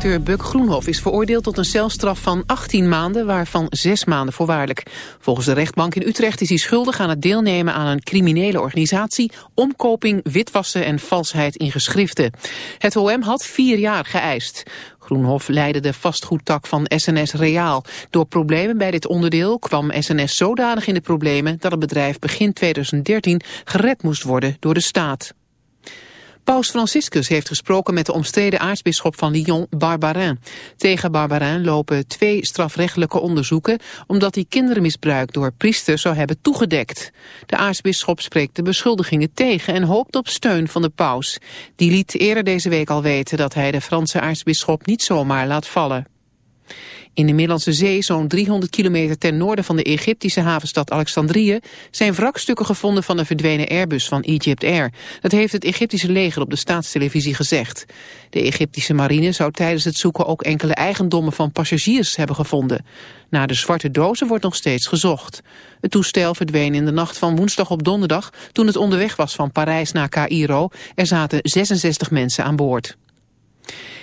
Acteur Buck Groenhof is veroordeeld tot een celstraf van 18 maanden, waarvan 6 maanden voorwaardelijk. Volgens de rechtbank in Utrecht is hij schuldig aan het deelnemen aan een criminele organisatie, omkoping, witwassen en valsheid in geschriften. Het OM had vier jaar geëist. Groenhof leidde de vastgoedtak van SNS Reaal. Door problemen bij dit onderdeel kwam SNS zodanig in de problemen dat het bedrijf begin 2013 gered moest worden door de staat. Paus Franciscus heeft gesproken met de omstreden aartsbisschop van Lyon, Barbarin. Tegen Barbarin lopen twee strafrechtelijke onderzoeken... omdat hij kindermisbruik door priesters zou hebben toegedekt. De aartsbisschop spreekt de beschuldigingen tegen... en hoopt op steun van de paus. Die liet eerder deze week al weten dat hij de Franse aartsbisschop niet zomaar laat vallen. In de Middellandse Zee, zo'n 300 kilometer ten noorden van de Egyptische havenstad Alexandrië, zijn wrakstukken gevonden van een verdwenen Airbus van Egypt Air. Dat heeft het Egyptische leger op de staatstelevisie gezegd. De Egyptische marine zou tijdens het zoeken ook enkele eigendommen van passagiers hebben gevonden. Naar de zwarte dozen wordt nog steeds gezocht. Het toestel verdween in de nacht van woensdag op donderdag toen het onderweg was van Parijs naar Cairo. Er zaten 66 mensen aan boord.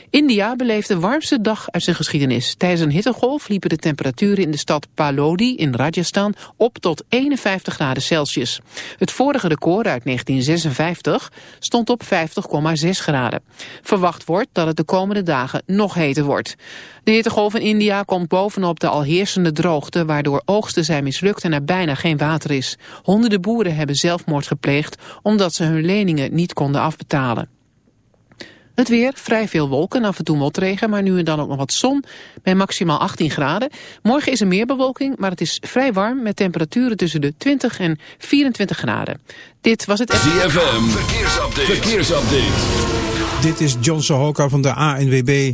India beleeft de warmste dag uit zijn geschiedenis. Tijdens een hittegolf liepen de temperaturen in de stad Palodi in Rajasthan op tot 51 graden Celsius. Het vorige record uit 1956 stond op 50,6 graden. Verwacht wordt dat het de komende dagen nog heter wordt. De hittegolf in India komt bovenop de al heersende droogte... waardoor oogsten zijn mislukt en er bijna geen water is. Honderden boeren hebben zelfmoord gepleegd... omdat ze hun leningen niet konden afbetalen. Het weer, vrij veel wolken, af en toe motregen, maar nu en dan ook nog wat zon bij maximaal 18 graden. Morgen is er meer bewolking, maar het is vrij warm met temperaturen tussen de 20 en 24 graden. Dit was het... ZFM, verkeersupdate. verkeersupdate. Dit is John Sohoka van de ANWB.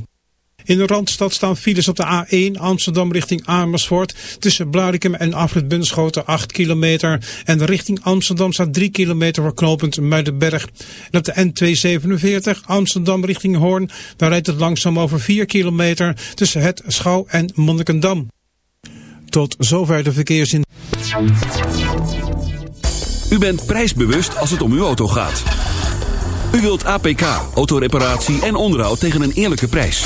In de Randstad staan files op de A1 Amsterdam richting Amersfoort. Tussen Blarikum en Afrit Bunschoten 8 kilometer. En richting Amsterdam staat 3 kilometer voor knooppunt Muidenberg. En op de N247 Amsterdam richting Hoorn. Daar rijdt het langzaam over 4 kilometer tussen het Schouw en Monnikendam. Tot zover de verkeersin. U bent prijsbewust als het om uw auto gaat. U wilt APK, autoreparatie en onderhoud tegen een eerlijke prijs.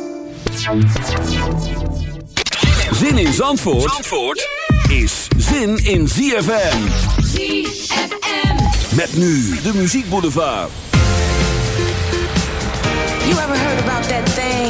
Zin in Zandvoort, Zandvoort is zin in ZFM. ZFM. Met nu de Muziek Boulevard. You ever heard about that thing?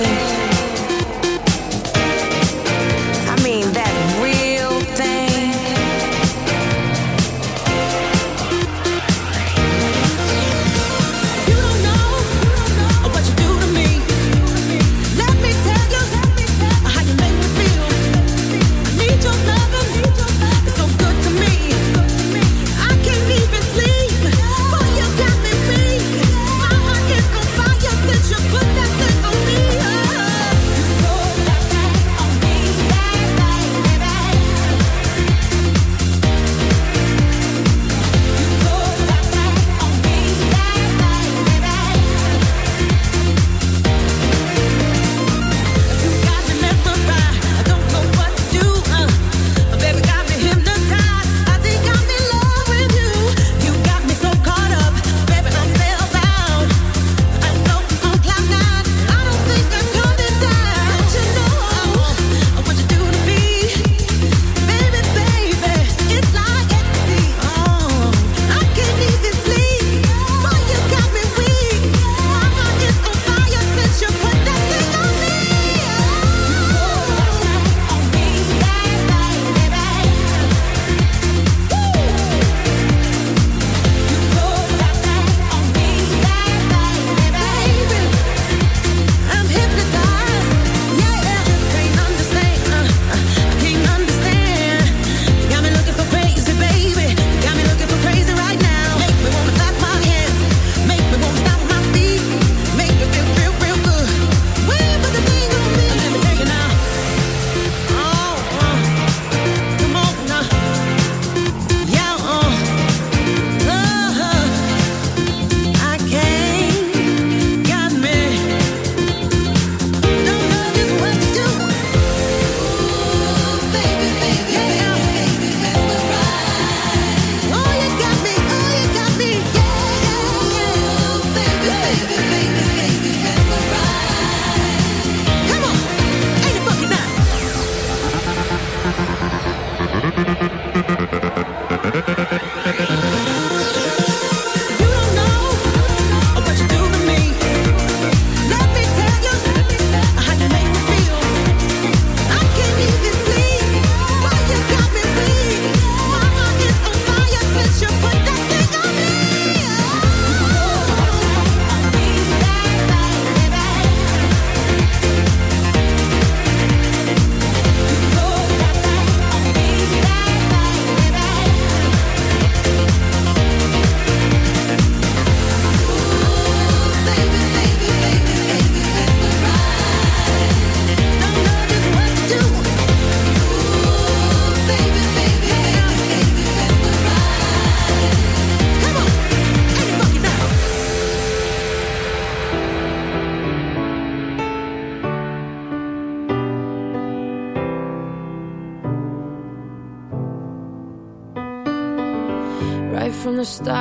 the stars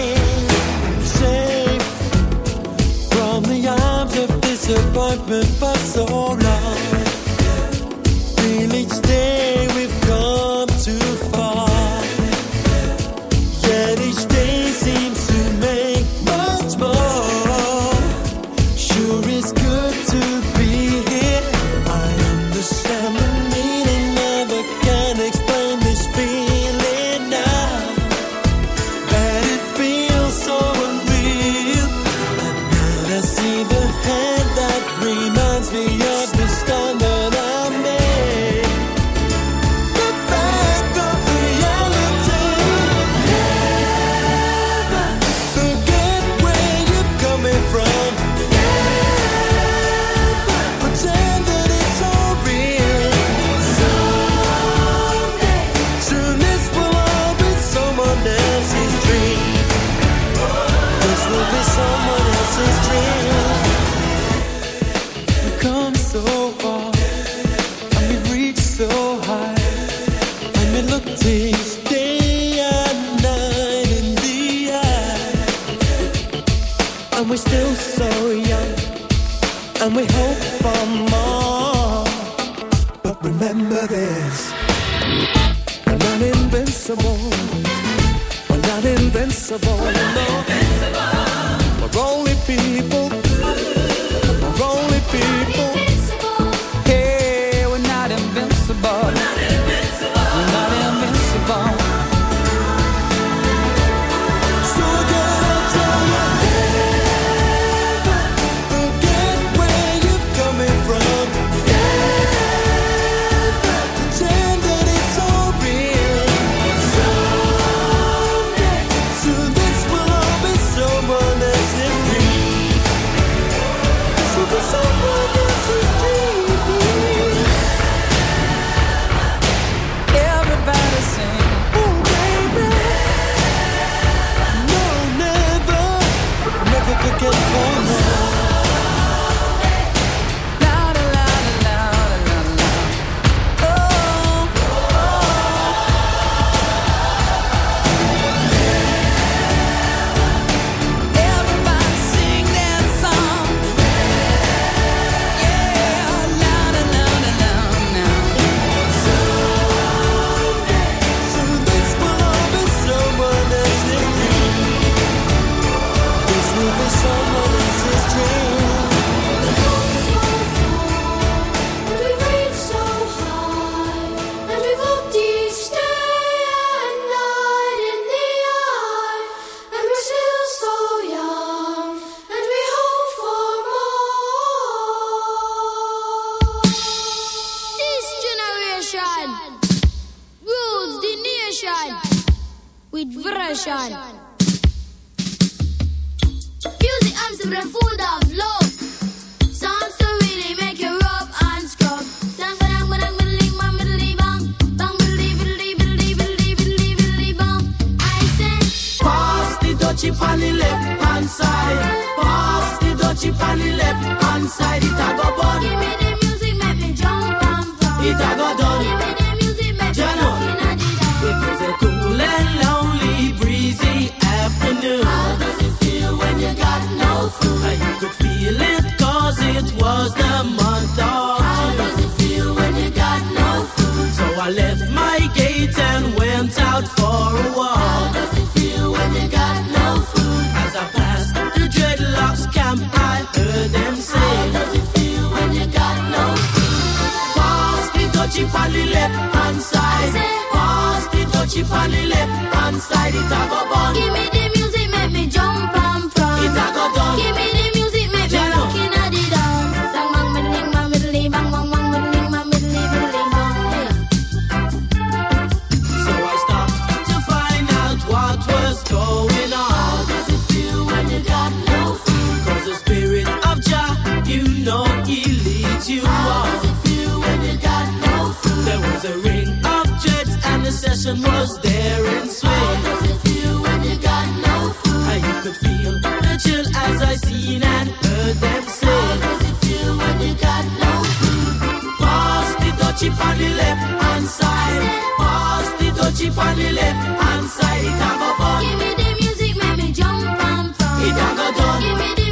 disappointment, but so recession was there and swing. How does it feel when you got no food? How you could feel the chill as I seen and heard them say. How does it feel when you got no food? Pass the touchy on the left hand side. Pass the touchy on the left hand side. It a fun. Give me the music, make me jump and from. It a go done. Give me the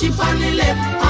chip on the left.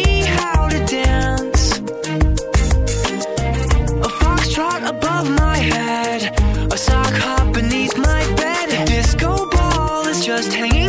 just hanging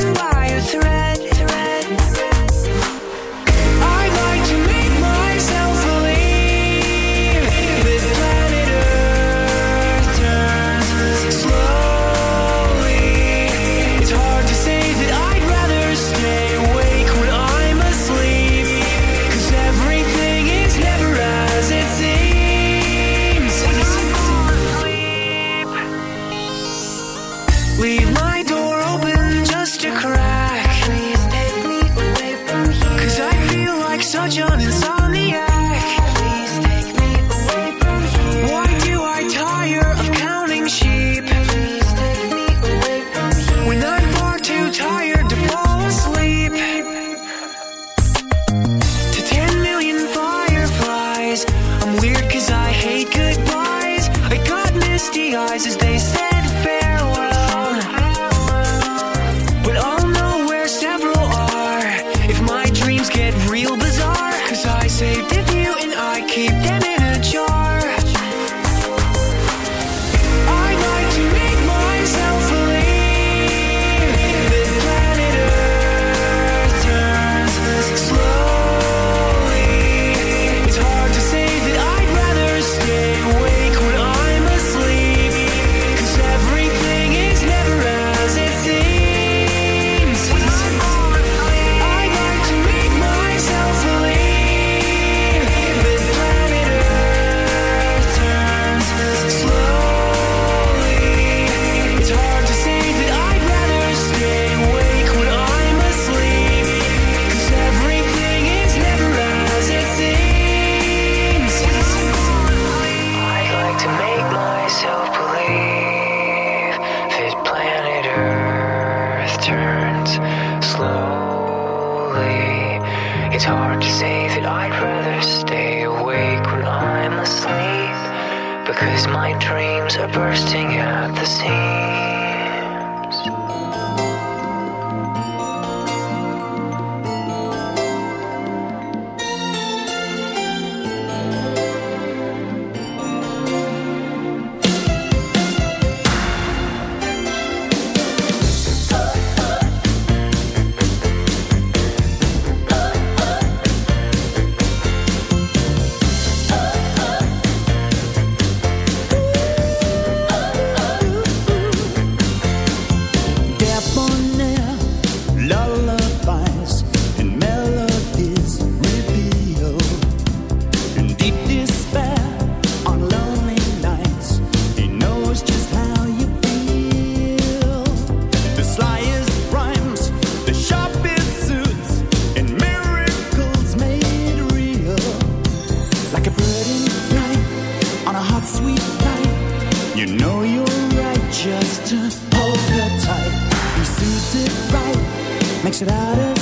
You know you're right, just to hold her tight. He suits it right, makes it out of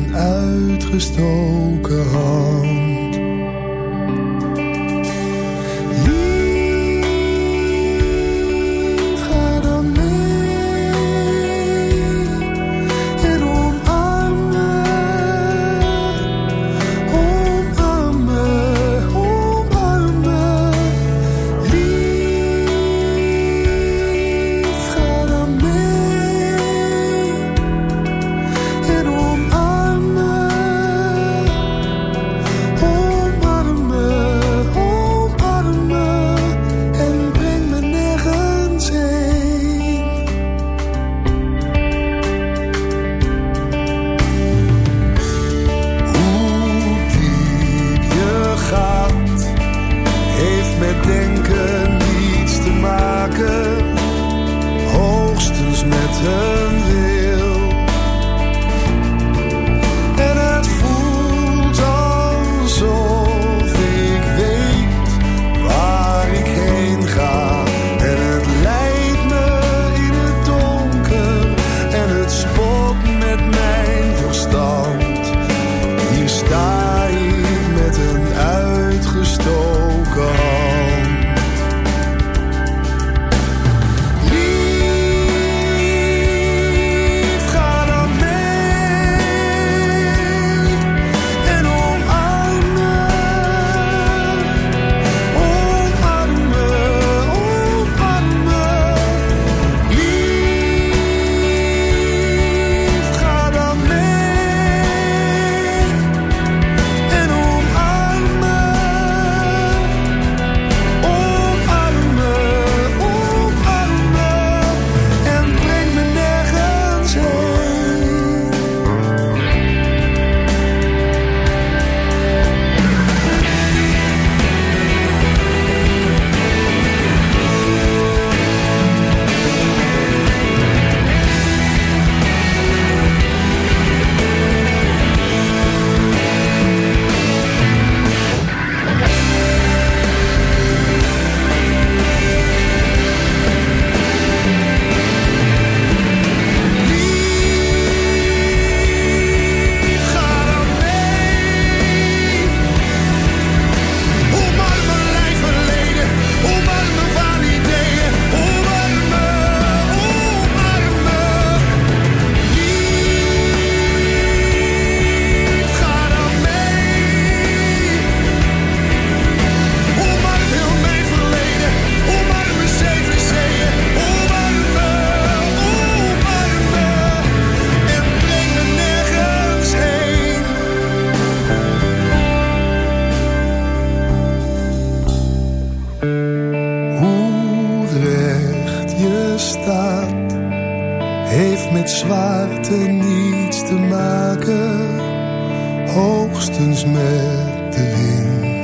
uitgestoken hand. hoogstens met de wind.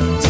sounds.